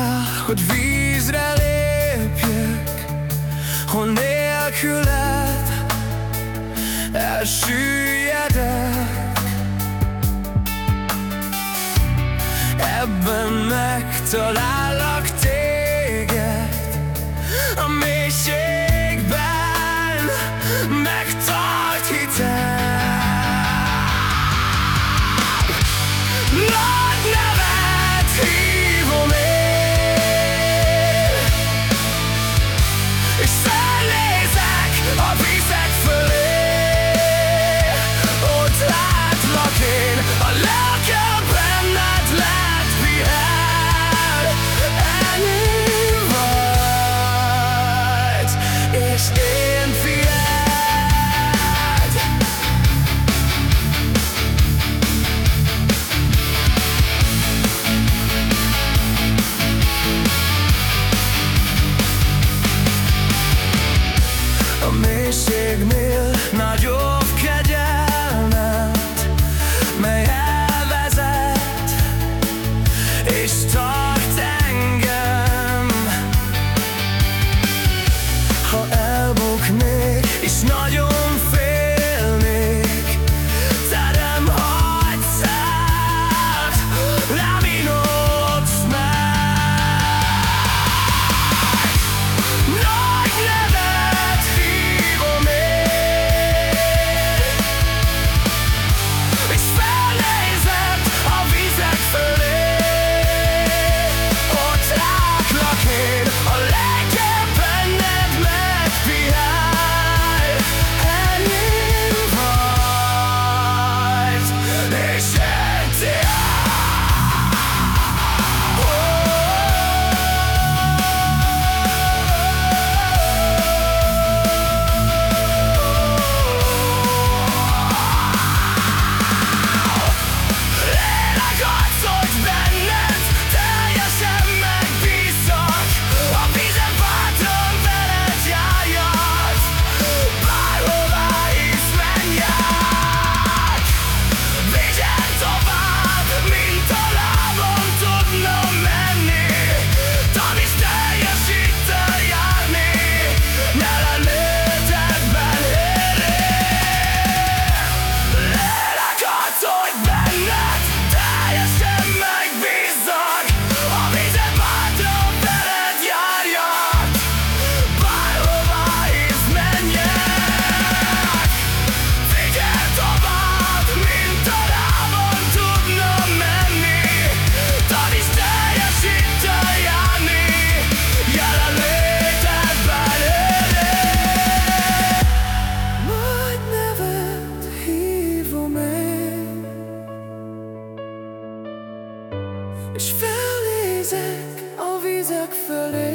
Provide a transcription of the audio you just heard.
kell, hogy vízre lépjek Hol nélküled elsüllyedek. Ebben megtalállak téged. és szellézek a vizek fölé. és felnézek a vizek fölé.